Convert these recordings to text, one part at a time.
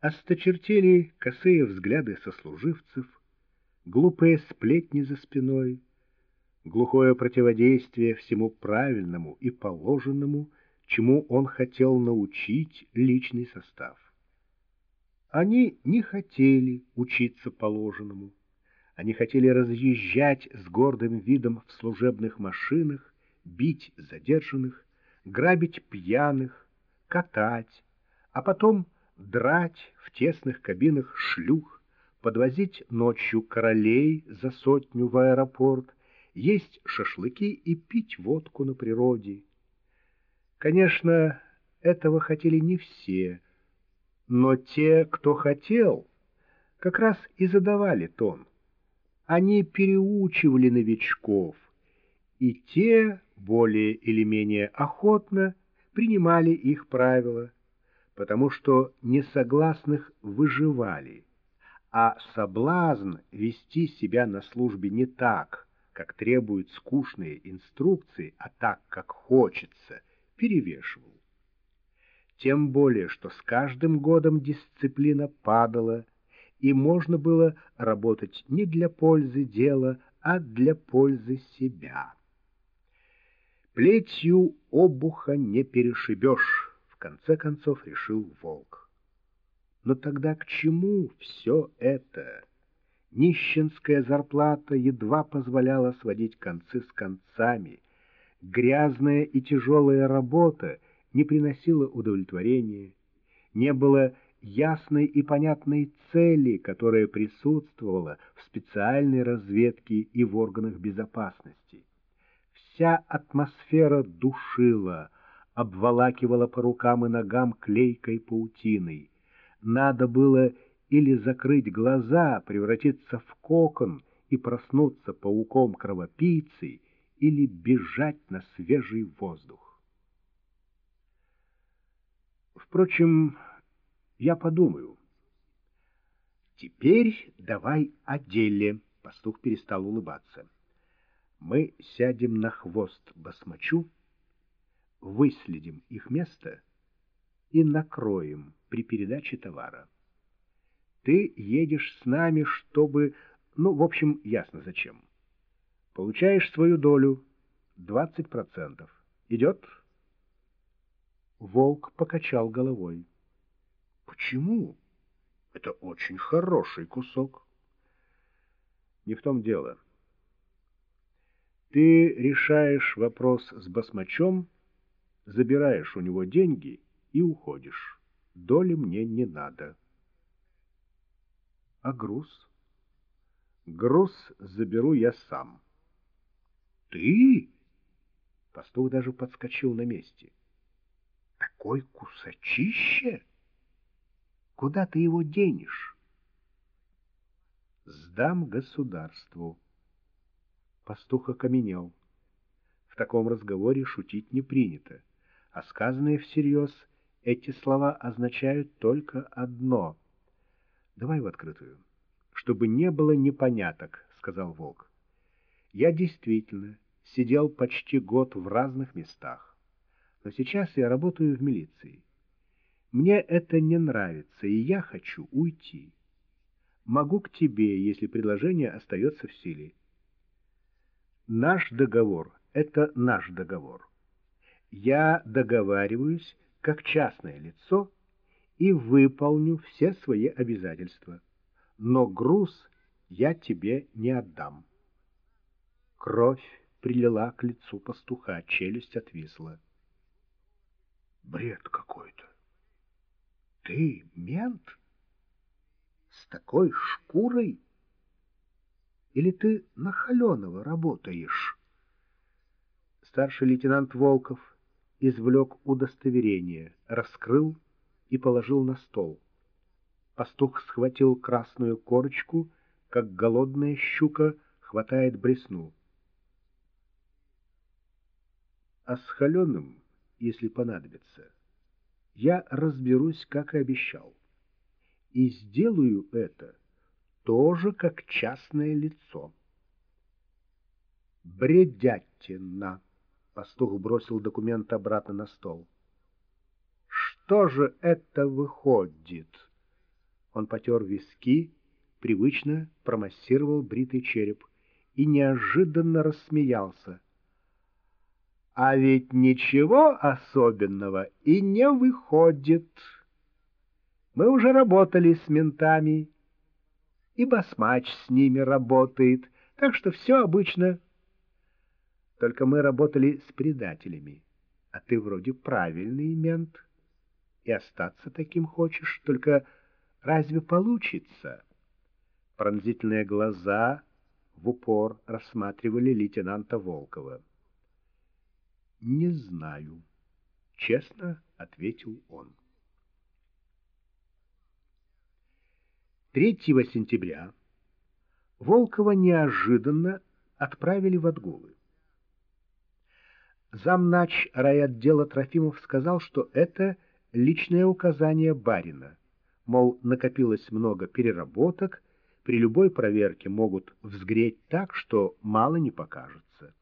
Осточертели косые взгляды сослуживцев, глупые сплетни за спиной, глухое противодействие всему правильному и положенному, чему он хотел научить личный состав. Они не хотели учиться положенному. Они хотели разъезжать с гордым видом в служебных машинах, бить задержанных, грабить пьяных, катать, а потом драть в тесных кабинах шлюх, подвозить ночью королей за сотню в аэропорт, есть шашлыки и пить водку на природе. Конечно, этого хотели не все, но те, кто хотел, как раз и задавали тон. Они переучивали новичков, и те более или менее охотно принимали их правила, потому что несогласных выживали, а соблазн вести себя на службе не так, как требуют скучные инструкции, а так, как хочется, перевешивал. Тем более, что с каждым годом дисциплина падала, и можно было работать не для пользы дела, а для пользы себя. Плетью обуха не перешибешь, конце концов решил волк. Но тогда к чему все это? Нищенская зарплата едва позволяла сводить концы с концами. Грязная и тяжелая работа не приносила удовлетворения. Не было ясной и понятной цели, которая присутствовала в специальной разведке и в органах безопасности. Вся атмосфера душила, обволакивала по рукам и ногам клейкой паутиной. Надо было или закрыть глаза, превратиться в кокон и проснуться пауком-кровопийцей, или бежать на свежий воздух. Впрочем, я подумаю. Теперь давай о деле. Пастух перестал улыбаться мы сядем на хвост басмачу, выследим их место и накроем при передаче товара. Ты едешь с нами, чтобы... Ну, в общем, ясно зачем. Получаешь свою долю, 20%. Идет? Волк покачал головой. Почему? Это очень хороший кусок. Не в том дело. Ты решаешь вопрос с басмачом, забираешь у него деньги и уходишь. Доли мне не надо. А груз? Груз заберу я сам. Ты? Пастух даже подскочил на месте. Такой кусачище? Куда ты его денешь? Сдам государству. Пастух окаменел. В таком разговоре шутить не принято, а сказанные всерьез эти слова означают только одно. «Давай в открытую, чтобы не было непоняток», — сказал Волк. «Я действительно сидел почти год в разных местах, но сейчас я работаю в милиции. Мне это не нравится, и я хочу уйти. Могу к тебе, если предложение остается в силе. Наш договор — это наш договор. Я договариваюсь как частное лицо и выполню все свои обязательства. Но груз я тебе не отдам. Кровь прилила к лицу пастуха, челюсть отвисла. Бред какой-то. Ты мент? С такой шкурой? Или ты на Холенова работаешь?» Старший лейтенант Волков извлек удостоверение, раскрыл и положил на стол. Пастух схватил красную корочку, как голодная щука хватает бресну. А с Холеным, если понадобится, я разберусь, как и обещал. И сделаю это тоже как частное лицо. Бредятина. Пастух бросил документ обратно на стол. Что же это выходит? Он потер виски, привычно промассировал бритый череп и неожиданно рассмеялся. А ведь ничего особенного и не выходит. Мы уже работали с ментами, и басмач с ними работает, так что все обычно. Только мы работали с предателями, а ты вроде правильный мент, и остаться таким хочешь, только разве получится?» Пронзительные глаза в упор рассматривали лейтенанта Волкова. «Не знаю», — честно ответил он. 3 сентября Волкова неожиданно отправили в отгулы. Замнач райотдела Трофимов сказал, что это личное указание барина, мол, накопилось много переработок, при любой проверке могут взгреть так, что мало не покажется.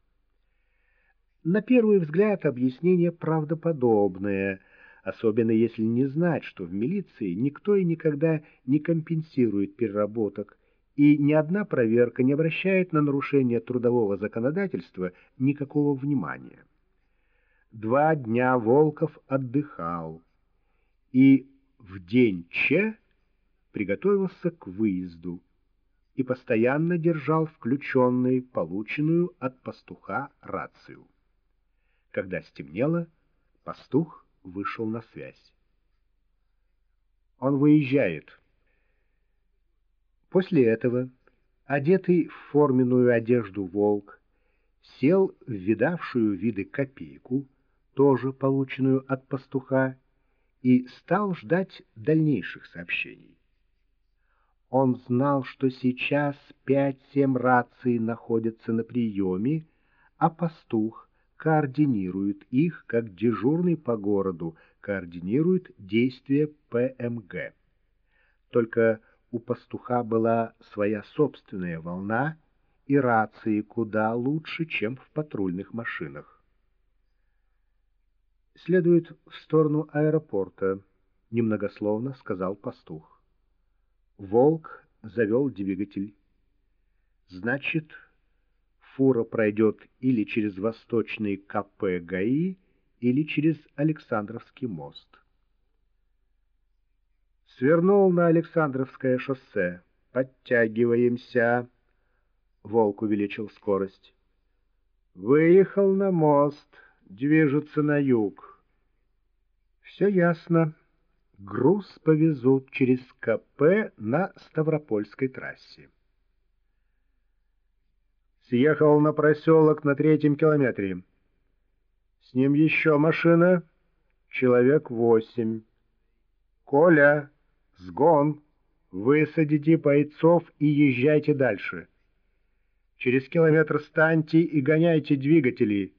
На первый взгляд объяснение правдоподобное, особенно если не знать, что в милиции никто и никогда не компенсирует переработок, и ни одна проверка не обращает на нарушение трудового законодательства никакого внимания. Два дня Волков отдыхал, и в день Че приготовился к выезду и постоянно держал включенной полученную от пастуха рацию. Когда стемнело, пастух вышел на связь. Он выезжает. После этого, одетый в форменную одежду волк, сел в видавшую виды копейку, тоже полученную от пастуха, и стал ждать дальнейших сообщений. Он знал, что сейчас пять-семь раций находятся на приеме, а пастух координирует их, как дежурный по городу координирует действия ПМГ. Только у пастуха была своя собственная волна, и рации куда лучше, чем в патрульных машинах. «Следует в сторону аэропорта», — немногословно сказал пастух. Волк завел двигатель. Значит, фура пройдет или через восточный КП ГАИ, или через Александровский мост. Свернул на Александровское шоссе. Подтягиваемся. Волк увеличил скорость. Выехал на мост, движется на юг. Все ясно груз повезут через КП на Ставропольской трассе. Съехал на проселок на третьем километре. С ним еще машина, человек восемь. Коля, сгон, высадите бойцов и езжайте дальше. Через километр станьте и гоняйте двигатели.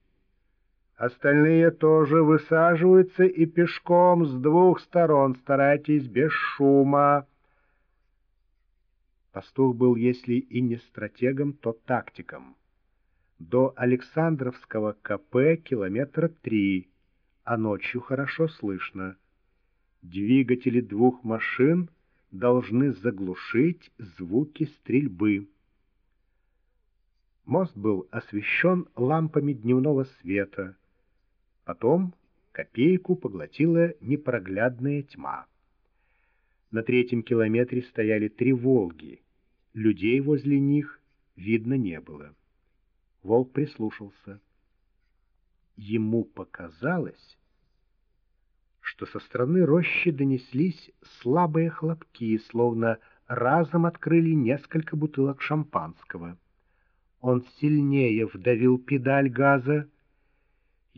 Остальные тоже высаживаются и пешком с двух сторон старайтесь без шума. Пастух был, если и не стратегом, то тактиком. До Александровского КП километра три, а ночью хорошо слышно. Двигатели двух машин должны заглушить звуки стрельбы. Мост был освещен лампами дневного света — Потом копейку поглотила непроглядная тьма. На третьем километре стояли три «Волги». Людей возле них видно не было. Волк прислушался. Ему показалось, что со стороны рощи донеслись слабые хлопки, словно разом открыли несколько бутылок шампанского. Он сильнее вдавил педаль газа,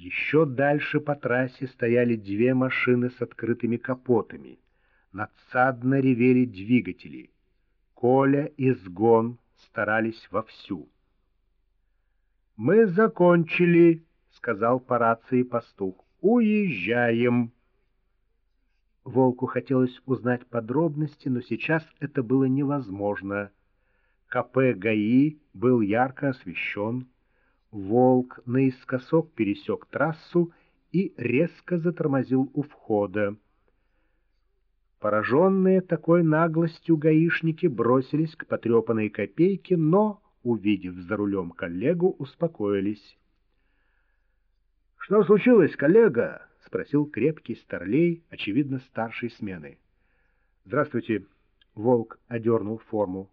еще дальше по трассе стояли две машины с открытыми капотами. Надсадно ревели двигатели. Коля и Сгон старались вовсю. «Мы закончили», — сказал по рации пастух. «Уезжаем». Волку хотелось узнать подробности, но сейчас это было невозможно. КП ГАИ был ярко освещен, Волк наискосок пересек трассу и резко затормозил у входа. Пораженные такой наглостью гаишники бросились к потрепанной копейке, но, увидев за рулем коллегу, успокоились. «Что случилось, коллега?» — спросил крепкий старлей, очевидно, старшей смены. «Здравствуйте», — Волк одернул форму.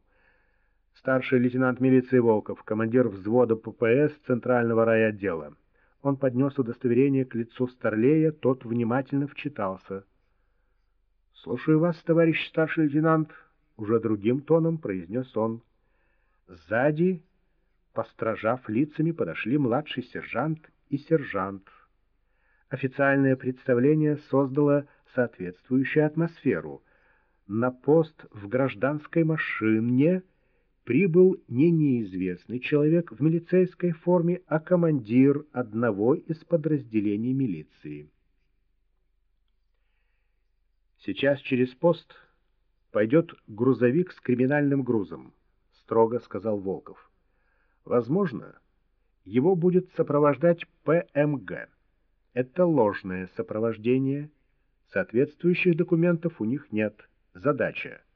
«Старший лейтенант милиции Волков, командир взвода ППС Центрального райотдела». Он поднес удостоверение к лицу старлея, тот внимательно вчитался — «Слушаю вас, товарищ старший лейтенант», — уже другим тоном произнес он. Сзади, постражав лицами, подошли младший сержант и сержант. Официальное представление создало соответствующую атмосферу. На пост в гражданской машине прибыл не неизвестный человек в милицейской форме, а командир одного из подразделений милиции. Сейчас через пост пойдет грузовик с криминальным грузом, строго сказал Волков. Возможно, его будет сопровождать ПМГ. Это ложное сопровождение. Соответствующих документов у них нет. Задача —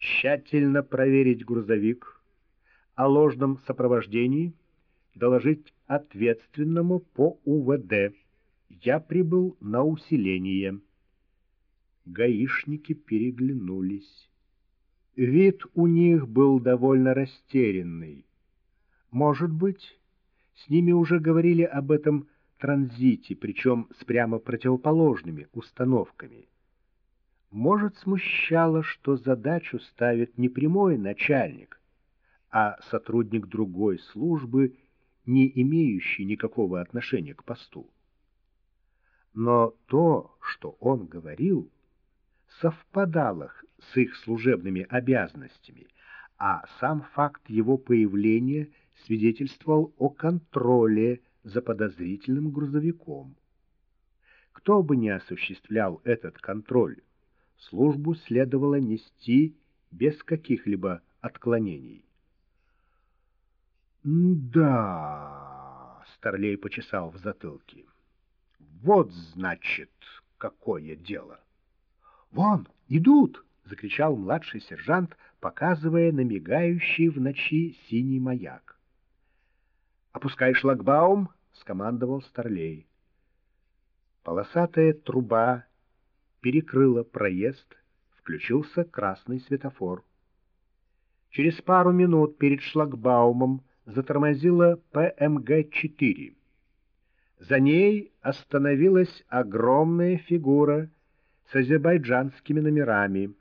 тщательно проверить грузовик, о ложном сопровождении доложить ответственному по УВД. Я прибыл на усиление. Гаишники переглянулись. Вид у них был довольно растерянный. Может быть, с ними уже говорили об этом транзите, причем с прямо противоположными установками. Может, смущало, что задачу ставит не прямой начальник, а сотрудник другой службы, не имеющий никакого отношения к посту. Но то, что он говорил, совпадало с их служебными обязанностями, а сам факт его появления свидетельствовал о контроле за подозрительным грузовиком. Кто бы ни осуществлял этот контроль, службу следовало нести без каких-либо отклонений. «Да...» — Старлей почесал в затылке. «Вот, значит, какое дело!» «Вон, идут!» — закричал младший сержант, показывая на мигающий в ночи синий маяк. «Опускай шлагбаум!» — скомандовал Старлей. Полосатая труба перекрыла проезд, включился красный светофор. Через пару минут перед шлагбаумом затормозила ПМГ-4. За ней остановилась огромная фигура с азербайджанскими номерами.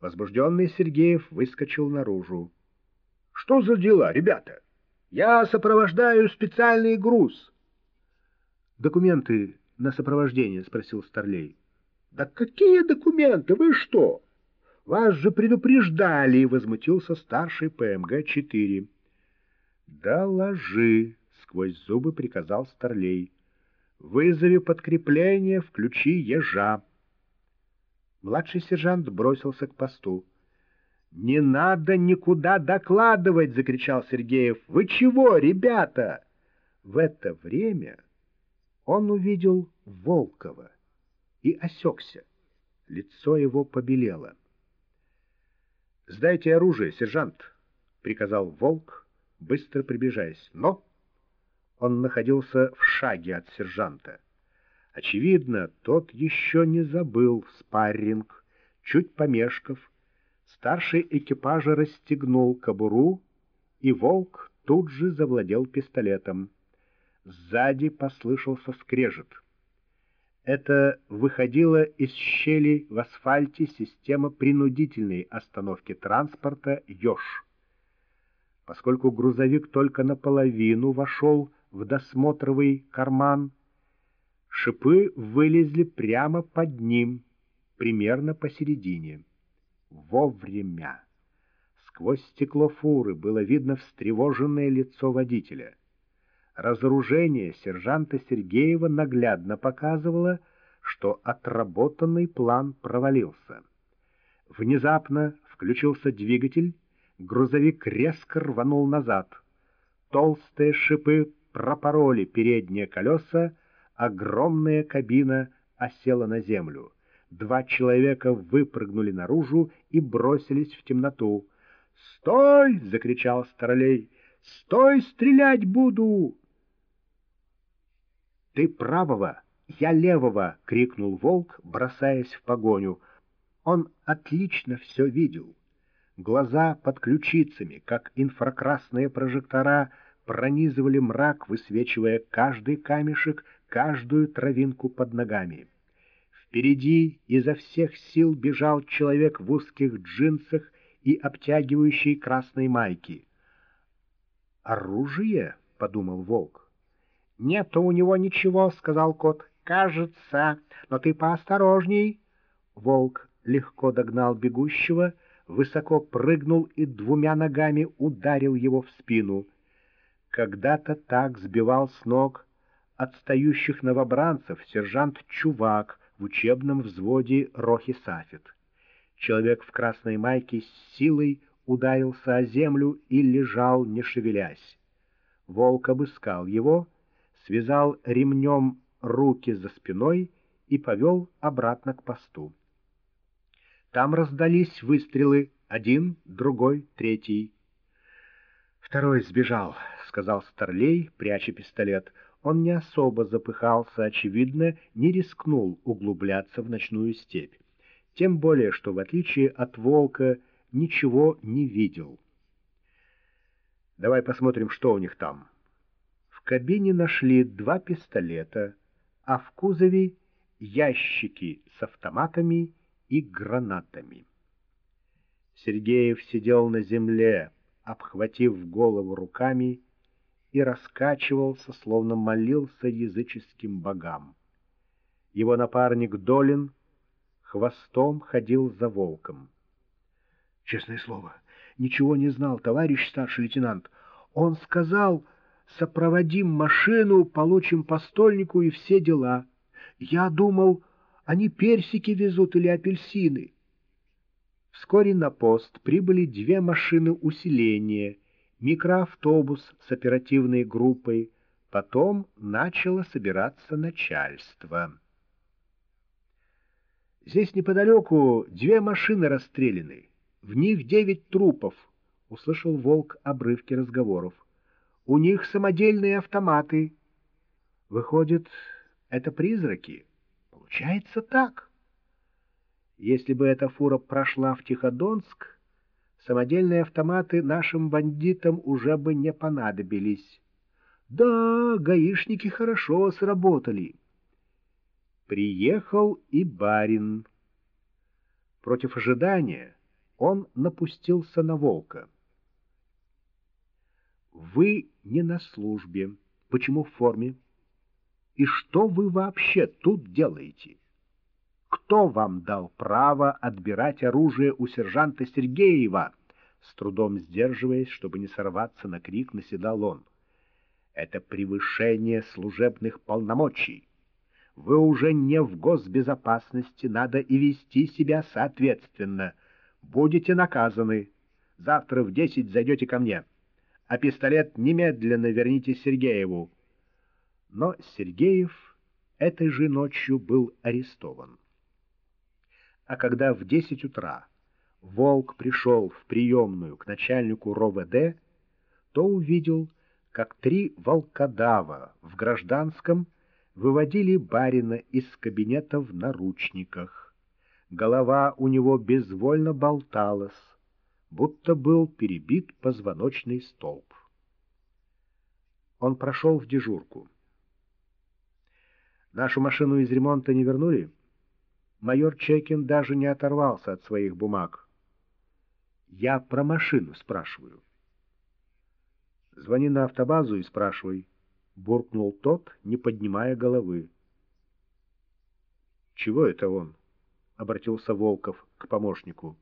Возбужденный Сергеев выскочил наружу. — Что за дела, ребята? Я сопровождаю специальный груз. — Документы на сопровождение? — спросил Старлей. — Да какие документы? Вы что? Вас же предупреждали, — возмутился старший ПМГ-4. — Доложи, — сквозь зубы приказал Старлей. — Вызови подкрепление, включи ежа. Младший сержант бросился к посту. «Не надо никуда докладывать!» — закричал Сергеев. «Вы чего, ребята?» В это время он увидел Волкова и осекся. Лицо его побелело. «Сдайте оружие, сержант!» — приказал Волк, быстро приближаясь. Но он находился в шаге от сержанта. Очевидно, тот еще не забыл спарринг. Чуть помешков, старший экипажа расстегнул кобуру, и волк тут же завладел пистолетом. Сзади послышался скрежет. Это выходила из щели в асфальте система принудительной остановки транспорта «Ёж». Поскольку грузовик только наполовину вошел в досмотровый карман, Шипы вылезли прямо под ним, примерно посередине. Вовремя. Сквозь стекло фуры было видно встревоженное лицо водителя. Разоружение сержанта Сергеева наглядно показывало, что отработанный план провалился. Внезапно включился двигатель, грузовик резко рванул назад. Толстые шипы пропороли передние колеса, огромная кабина осела на землю. Два человека выпрыгнули наружу и бросились в темноту. «Стой!» — закричал Старлей. «Стой, стрелять буду!» «Ты правого, я левого!» — крикнул волк, бросаясь в погоню. Он отлично все видел. Глаза под ключицами, как инфракрасные прожектора, пронизывали мрак, высвечивая каждый камешек, каждую травинку под ногами. Впереди изо всех сил бежал человек в узких джинсах и обтягивающей красной майке. «Оружие?» — подумал волк. «Нет у него ничего», — сказал кот. «Кажется, но ты поосторожней». Волк легко догнал бегущего, высоко прыгнул и двумя ногами ударил его в спину. Когда-то так сбивал с ног отстающих новобранцев сержант Чувак в учебном взводе Рохи Сафет. Человек в красной майке с силой ударился о землю и лежал, не шевелясь. Волк обыскал его, связал ремнем руки за спиной и повел обратно к посту. Там раздались выстрелы, один, другой, третий. «Второй сбежал», — сказал Старлей, пряча пистолет. Он не особо запыхался, очевидно, не рискнул углубляться в ночную степь. Тем более, что, в отличие от волка, ничего не видел. «Давай посмотрим, что у них там». Кабине нашли два пистолета, а в кузове ящики с автоматами и гранатами. Сергеев сидел на земле, обхватив голову руками, и раскачивался, словно молился языческим богам. Его напарник Долин хвостом ходил за волком. Честное слово, ничего не знал, товарищ старший лейтенант. Он сказал, сопроводим машину, получим по стольнику и все дела. Я думал, они персики везут или апельсины. Вскоре на пост прибыли две машины усиления, микроавтобус с оперативной группой, потом начало собираться начальство. Здесь неподалеку две машины расстреляны. В них девять трупов, — услышал волк обрывки разговоров. У них самодельные автоматы. Выходит, это призраки. Получается так. Если бы эта фура прошла в Тиходонск, самодельные автоматы нашим бандитам уже бы не понадобились. Да, гаишники хорошо сработали. Приехал и барин. Против ожидания он напустился на волка. «Вы не на службе. Почему в форме? И что вы вообще тут делаете? Кто вам дал право отбирать оружие у сержанта Сергеева?» С трудом сдерживаясь, чтобы не сорваться на крик, наседал он. «Это превышение служебных полномочий. Вы уже не в госбезопасности, надо и вести себя соответственно» будете наказаны. Завтра в десять зайдете ко мне, а пистолет немедленно верните Сергееву. Но Сергеев этой же ночью был арестован. А когда в десять утра Волк пришел в приемную к начальнику РОВД, то увидел, как три волкодава в гражданском выводили барина из кабинета в наручниках. Голова у него безвольно болталась, будто был перебит позвоночный столб. Он прошел в дежурку. Нашу машину из ремонта не вернули? Майор Чекин даже не оторвался от своих бумаг. Я про машину спрашиваю. Звони на автобазу и спрашивай, — буркнул тот, не поднимая головы. Чего это он? —— обратился Волков к помощнику.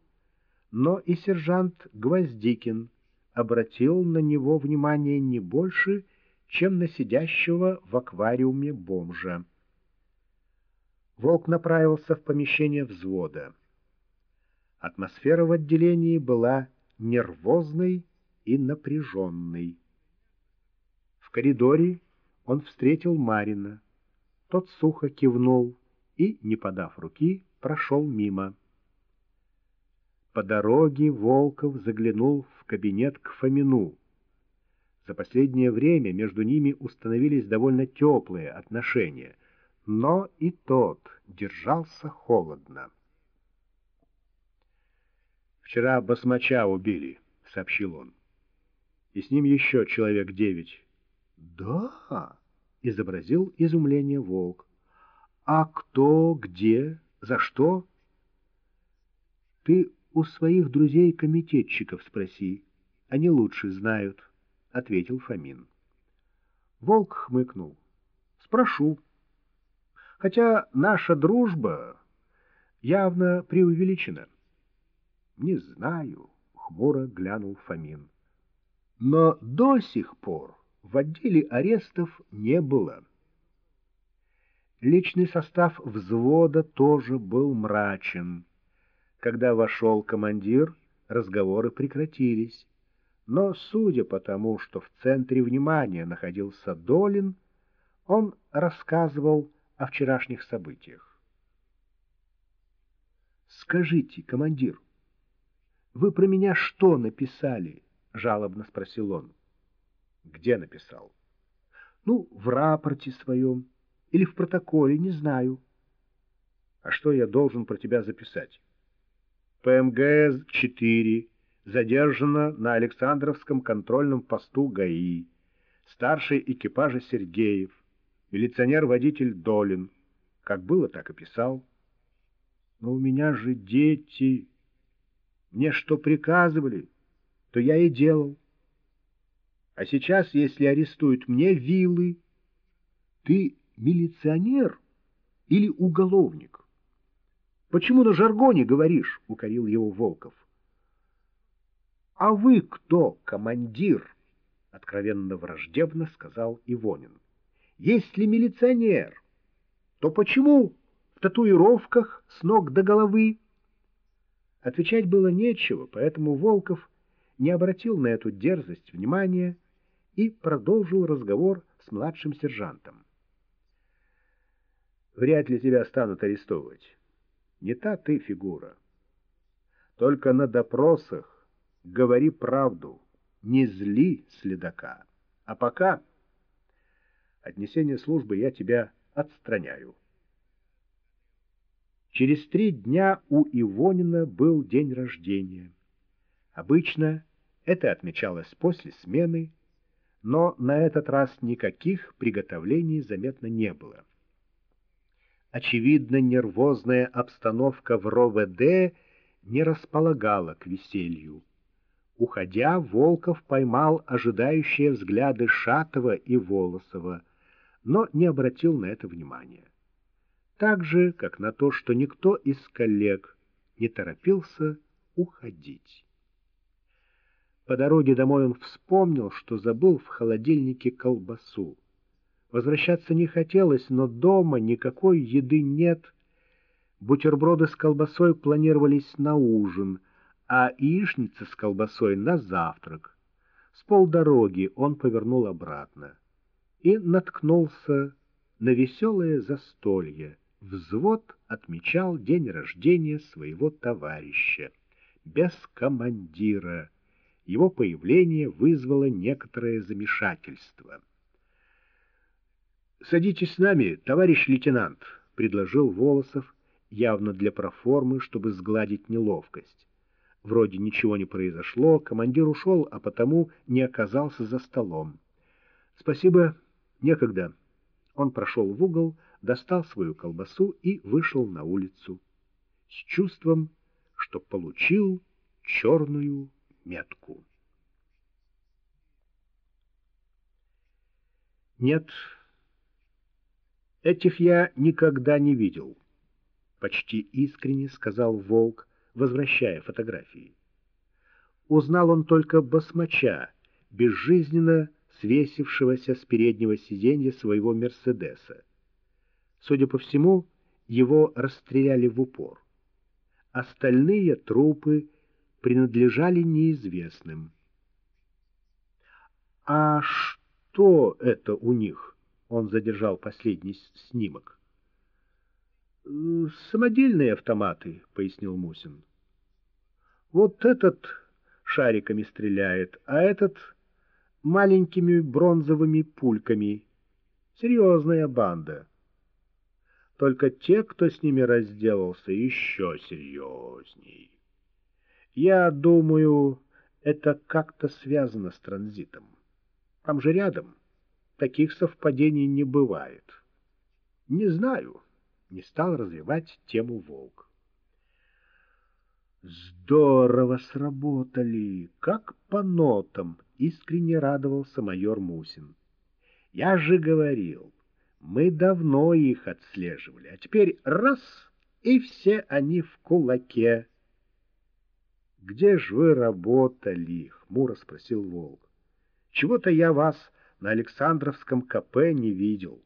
Но и сержант Гвоздикин обратил на него внимание не больше, чем на сидящего в аквариуме бомжа. Волк направился в помещение взвода. Атмосфера в отделении была нервозной и напряженной. В коридоре он встретил Марина. Тот сухо кивнул и, не подав руки, прошел мимо. По дороге Волков заглянул в кабинет к Фомину. За последнее время между ними установились довольно теплые отношения, но и тот держался холодно. «Вчера басмача убили», — сообщил он. «И с ним еще человек девять». «Да?» — изобразил изумление волк. «А кто, где, за что?» «Ты у своих друзей-комитетчиков спроси. Они лучше знают», — ответил Фомин. Волк хмыкнул. «Спрошу. Хотя наша дружба явно преувеличена». «Не знаю», — хмуро глянул Фомин. «Но до сих пор в отделе арестов не было». Личный состав взвода тоже был мрачен. Когда вошел командир, разговоры прекратились. Но, судя по тому, что в центре внимания находился Долин, он рассказывал о вчерашних событиях. «Скажите, командир, вы про меня что написали?» — жалобно спросил он. «Где написал?» «Ну, в рапорте своем или в протоколе, не знаю». «А что я должен про тебя записать?» ПМГ-4 задержана на Александровском контрольном посту ГАИ. Старший экипажа Сергеев, милиционер-водитель Долин. Как было, так и писал. Но у меня же дети. Мне что приказывали, то я и делал. А сейчас, если арестуют мне вилы, ты милиционер или уголовник? Почему на жаргоне говоришь? — укорил его Волков. — А вы кто, командир? — откровенно враждебно сказал Ивонин. — Если милиционер, то почему в татуировках с ног до головы? Отвечать было нечего, поэтому Волков не обратил на эту дерзость внимания и продолжил разговор с младшим сержантом. «Вряд ли тебя станут арестовывать. Не та ты фигура. Только на допросах говори правду, не зли следака. А пока отнесение службы я тебя отстраняю. Через три дня у Ивонина был день рождения. Обычно это отмечалось после смены, но на этот раз никаких приготовлений заметно не было. Очевидно, нервозная обстановка в РОВД не располагала к веселью. Уходя, Волков поймал ожидающие взгляды Шатова и Волосова, но не обратил на это внимания. Так же, как на то, что никто из коллег не торопился уходить. По дороге домой он вспомнил, что забыл в холодильнике колбасу. Возвращаться не хотелось, но дома никакой еды нет. Бутерброды с колбасой планировались на ужин, а яичница с колбасой на завтрак. С полдороги он повернул обратно и наткнулся на веселое застолье. Взвод отмечал день рождения своего товарища, без командира. Его появление вызвало некоторое замешательство. «Садитесь с нами, товарищ лейтенант», — предложил Волосов, явно для проформы, чтобы сгладить неловкость. Вроде ничего не произошло, командир ушел, а потому не оказался за столом. «Спасибо, некогда». Он прошел в угол, достал свою колбасу и вышел на улицу с чувством, что получил черную метку. Нет, Этих я никогда не видел, — почти искренне сказал Волк, возвращая фотографии. Узнал он только басмача, безжизненно свесившегося с переднего сиденья своего «Мерседеса». Судя по всему, его расстреляли в упор. Остальные трупы принадлежали неизвестным. «А что это у них?» Он задержал последний снимок. Самодельные автоматы, пояснил Мусин. Вот этот шариками стреляет, а этот маленькими бронзовыми пульками. Серьезная банда. Только те, кто с ними разделался, еще серьезней. Я думаю, это как-то связано с транзитом. Там же рядом. Таких совпадений не бывает. Не знаю. Не стал развивать тему волк. Здорово сработали, как по нотам, искренне радовался майор Мусин. Я же говорил, мы давно их отслеживали, а теперь раз — и все они в кулаке. «Где ж вы работали?» — хмуро спросил Волк. «Чего-то я вас на Александровском КП не видел».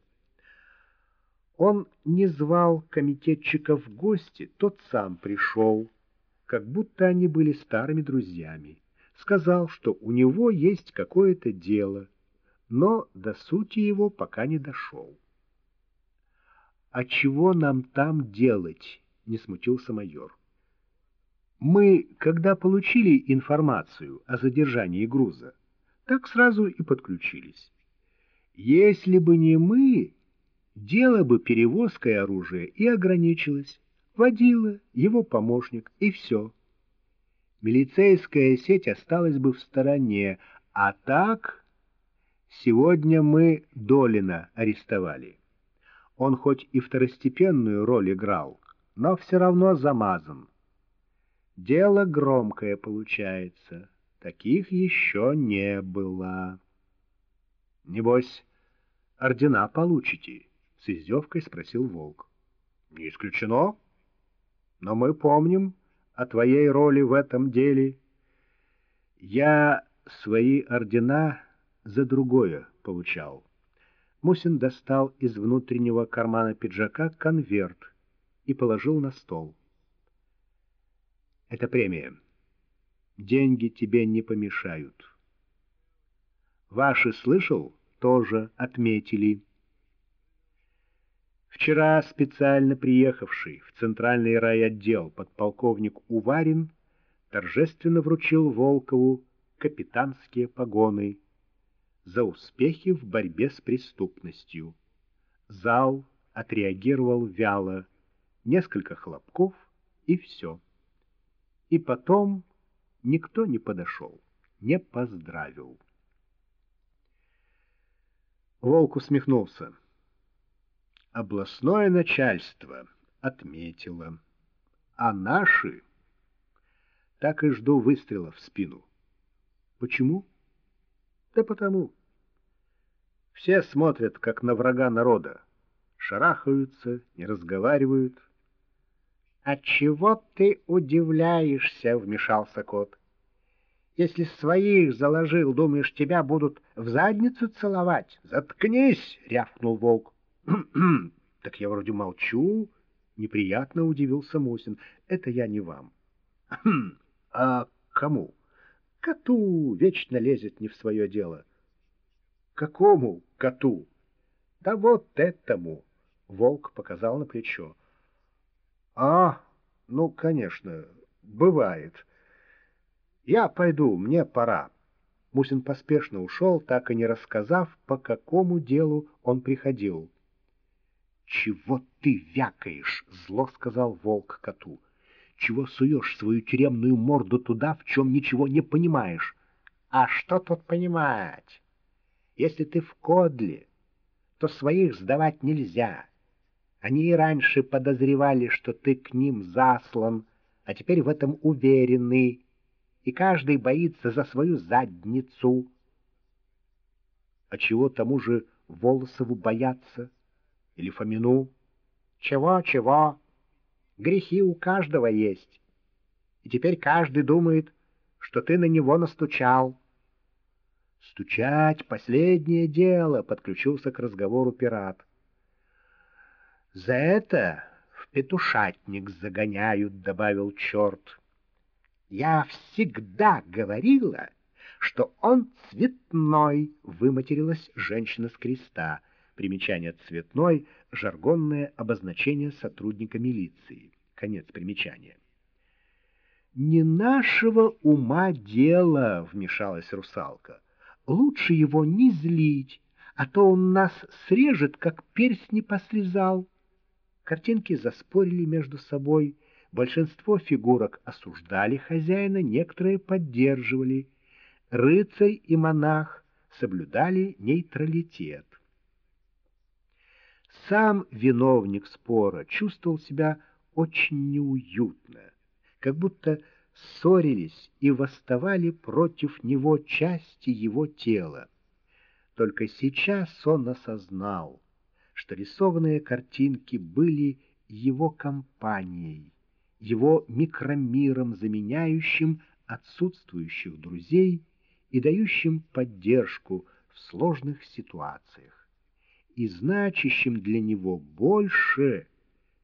Он не звал комитетчиков в гости, тот сам пришел, как будто они были старыми друзьями. Сказал, что у него есть какое-то дело, но до сути его пока не дошел. «А чего нам там делать?» — не смутился майор. Мы, когда получили информацию о задержании груза, так сразу и подключились. Если бы не мы, дело бы перевозкой оружия и ограничилось. Водила, его помощник, и все. Милицейская сеть осталась бы в стороне, а так... Сегодня мы Долина арестовали. Он хоть и второстепенную роль играл, но все равно замазан. Дело громкое получается. Таких еще не было. Небось, ордена получите? С издевкой спросил Волк. Не исключено. Но мы помним о твоей роли в этом деле. Я свои ордена за другое получал. Мусин достал из внутреннего кармана пиджака конверт и положил на стол. Это премия. Деньги тебе не помешают. Ваши, слышал, тоже отметили. Вчера специально приехавший в центральный райотдел подполковник Уварин торжественно вручил Волкову капитанские погоны за успехи в борьбе с преступностью. Зал отреагировал вяло, несколько хлопков и все. И потом никто не подошел, не поздравил. Волк усмехнулся. Областное начальство отметило, а наши так и жду выстрела в спину. Почему? Да потому. Все смотрят, как на врага народа, шарахаются, не разговаривают, «Отчего ты удивляешься?» — вмешался кот. «Если своих заложил, думаешь, тебя будут в задницу целовать?» «Заткнись!» — рявкнул волк. «Так я вроде молчу». Неприятно удивился Мусин. «Это я не вам». «А кому?» «Коту вечно лезет не в свое дело». «Какому коту?» «Да вот этому!» — волк показал на плечо. А, ну, конечно, бывает. Я пойду, мне пора. Мусин поспешно ушел, так и не рассказав, по какому делу он приходил. «Чего ты вякаешь?» — зло сказал волк коту. «Чего суешь свою тюремную морду туда, в чем ничего не понимаешь?» «А что тут понимать? Если ты в кодле, то своих сдавать нельзя». Они и раньше подозревали, что ты к ним заслан, а теперь в этом уверены, и каждый боится за свою задницу. А чего тому же Волосову бояться? Или Фомину? Чего-чего? Грехи у каждого есть. И теперь каждый думает, что ты на него настучал. «Стучать — последнее дело», — подключился к разговору пират. За это в петушатник загоняют, — добавил черт. Я всегда говорила, что он цветной, — выматерилась женщина с креста. Примечание цветной, жаргонное обозначение сотрудника милиции. Конец примечания. «Не нашего ума дело», — вмешалась русалка. «Лучше его не злить, а то он нас срежет, как перстни послезал». Картинки заспорили между собой. Большинство фигурок осуждали хозяина, некоторые поддерживали. Рыцарь и монах соблюдали нейтралитет. Сам виновник спора чувствовал себя очень неуютно как будто ссорились и восставали против него части его тела. Только сейчас он осознал, что рисованные картинки были его компанией, его микромиром, заменяющим отсутствующих друзей и дающим поддержку в сложных ситуациях, и значащим для него больше,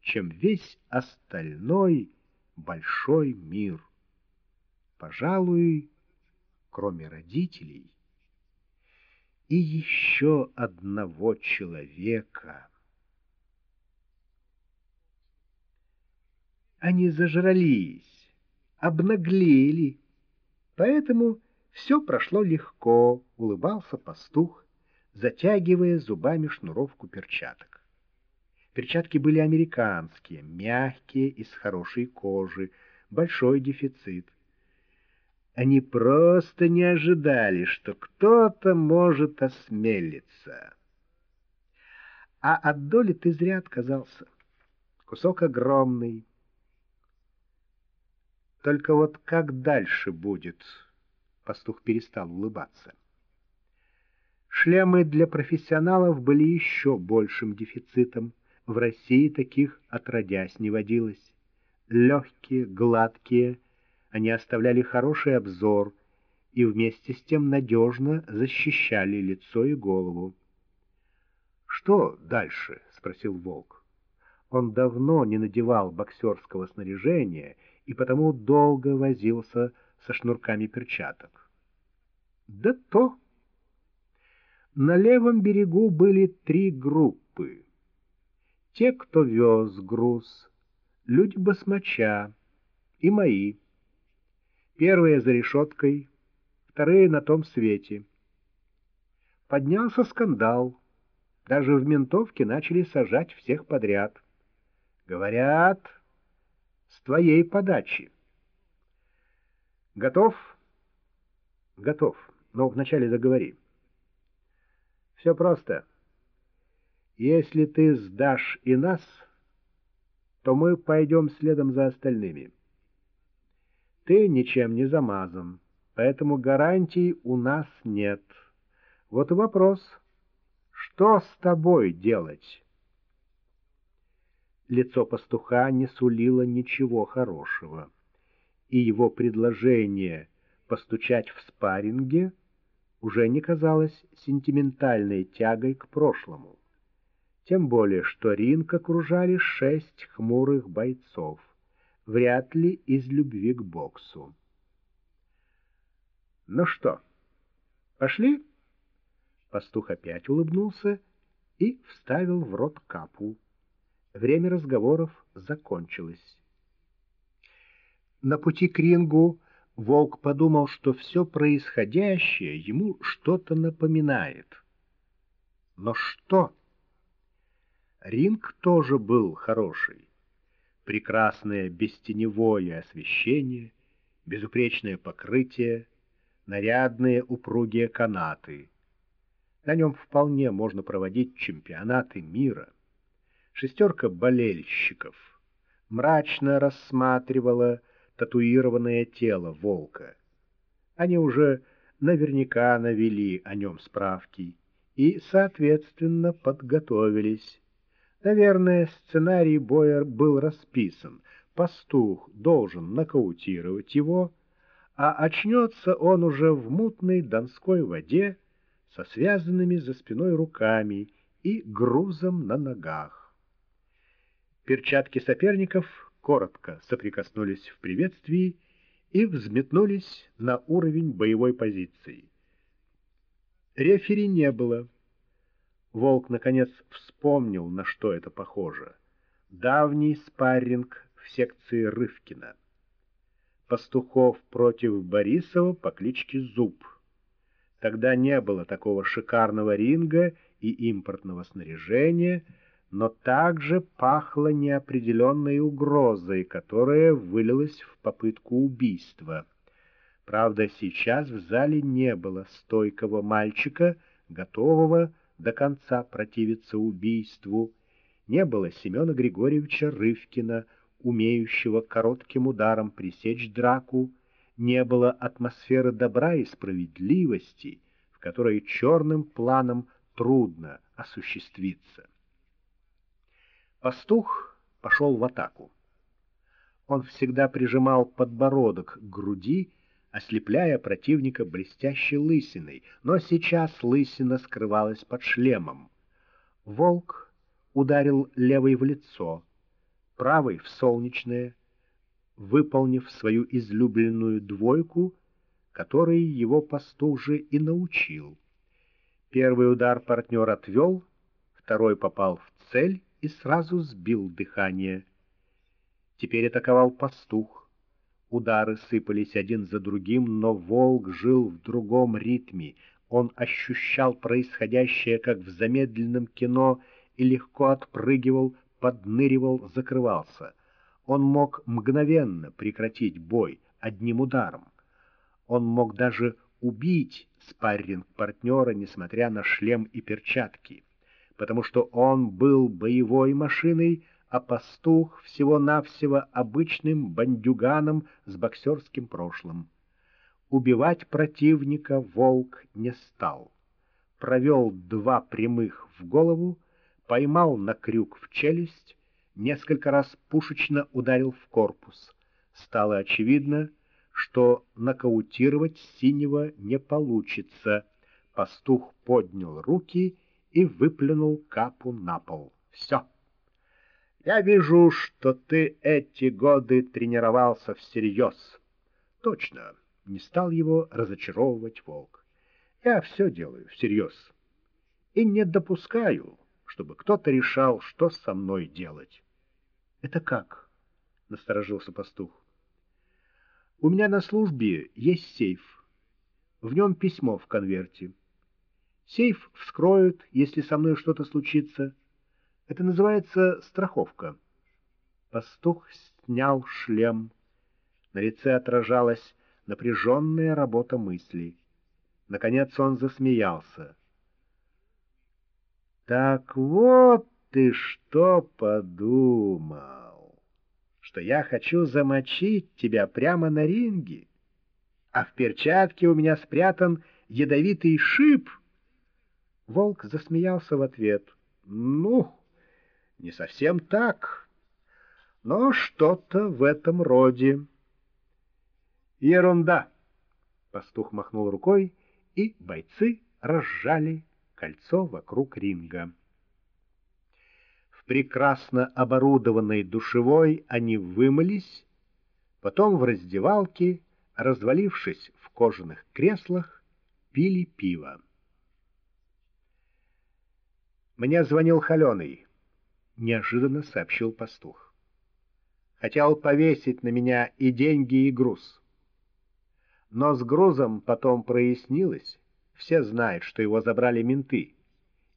чем весь остальной большой мир. Пожалуй, кроме родителей, и еще одного человека. Они зажрались, обнаглели, поэтому все прошло легко, улыбался пастух, затягивая зубами шнуровку перчаток. Перчатки были американские, мягкие, из хорошей кожи, большой дефицит. Они просто не ожидали, что кто-то может осмелиться. А от доли ты зря отказался. Кусок огромный. Только вот как дальше будет? Пастух перестал улыбаться. Шлемы для профессионалов были еще большим дефицитом. В России таких отродясь не водилось. Легкие, гладкие, они оставляли хороший обзор и вместе с тем надежно защищали лицо и голову. «Что дальше?» — спросил Волк. Он давно не надевал боксерского снаряжения и потому долго возился со шнурками перчаток. «Да то!» На левом берегу были три группы. Те, кто вез груз, люди басмача и мои. Первые за решеткой, вторые на том свете. Поднялся скандал. Даже в ментовке начали сажать всех подряд. Говорят, с твоей подачи. Готов? Готов, но вначале договори. Все просто. Если ты сдашь и нас, то мы пойдем следом за остальными. Ты ничем не замазан, поэтому гарантий у нас нет. Вот и вопрос, что с тобой делать? Лицо пастуха не сулило ничего хорошего, и его предложение постучать в спарринге уже не казалось сентиментальной тягой к прошлому тем более что ринг окружали шесть хмурых бойцов, вряд ли из любви к боксу. «Ну что, пошли?» Пастух опять улыбнулся и вставил в рот капу. Время разговоров закончилось. На пути к рингу Волк подумал, что все происходящее ему что-то напоминает. Но что? Ринг тоже был хороший. Прекрасное бестеневое освещение, безупречное покрытие, нарядные упругие канаты. На нем вполне можно проводить чемпионаты мира. Шестерка болельщиков мрачно рассматривала татуированное тело волка. Они уже наверняка навели о нем справки и, соответственно, подготовились Наверное, сценарий боя был расписан. Пастух должен нокаутировать его, а очнется он уже в мутной донской воде со связанными за спиной руками и грузом на ногах. Перчатки соперников коротко соприкоснулись в приветствии и взметнулись на уровень боевой позиции. Рефери не было. Волк, наконец, вспомнил, на что это похоже. Давний спарринг в секции Рывкина. Пастухов против Борисова по кличке Зуб. Тогда не было такого шикарного ринга и импортного снаряжения, но также пахло неопределенной угрозой, которая вылилась в попытку убийства. Правда, сейчас в зале не было стойкого мальчика, готового до конца противиться убийству, не было Семена Григорьевича Рывкина, умеющего коротким ударом пресечь драку, не было атмосферы добра и справедливости, в которой черным планом трудно осуществиться. Пастух пошел в атаку. Он всегда прижимал подбородок к груди, ослепляя противника блестящей лысиной, но сейчас лысина скрывалась под шлемом. Волк ударил левой в лицо, правой в солнечное, выполнив свою излюбленную двойку, которой его пастух же и научил. Первый удар партнер отвел, второй попал в цель и сразу сбил дыхание. Теперь атаковал пастух. Удары сыпались один за другим, но волк жил в другом ритме. Он ощущал происходящее, как в замедленном кино, и легко отпрыгивал, подныривал, закрывался. Он мог мгновенно прекратить бой одним ударом. Он мог даже убить спарринг-партнера, несмотря на шлем и перчатки, потому что он был боевой машиной, а пастух всего-навсего обычным бандюганом с боксерским прошлым. Убивать противника волк не стал. Провел два прямых в голову, поймал на крюк в челюсть, несколько раз пушечно ударил в корпус. Стало очевидно, что нокаутировать синего не получится. Пастух поднял руки и выплюнул капу на пол. Все. Я вижу, что ты эти годы тренировался всерьез. Точно, не стал его разочаровывать волк. Я все делаю всерьез. И не допускаю, чтобы кто-то решал, что со мной делать. — Это как? — насторожился пастух. — У меня на службе есть сейф. В нем письмо в конверте. Сейф вскроют, если со мной что-то случится — это называется страховка. Пастух снял шлем. На лице отражалась напряженная работа мыслей. Наконец он засмеялся. «Так вот ты что подумал, что я хочу замочить тебя прямо на ринге, а в перчатке у меня спрятан ядовитый шип?» Волк засмеялся в ответ. «Ну...» Не совсем так, но что-то в этом роде. Ерунда! Пастух махнул рукой, и бойцы разжали кольцо вокруг ринга. В прекрасно оборудованной душевой они вымылись, потом в раздевалке, развалившись в кожаных креслах, пили пиво. Мне звонил Холеный. — неожиданно сообщил пастух. «Хотел повесить на меня и деньги, и груз. Но с грузом потом прояснилось, все знают, что его забрали менты,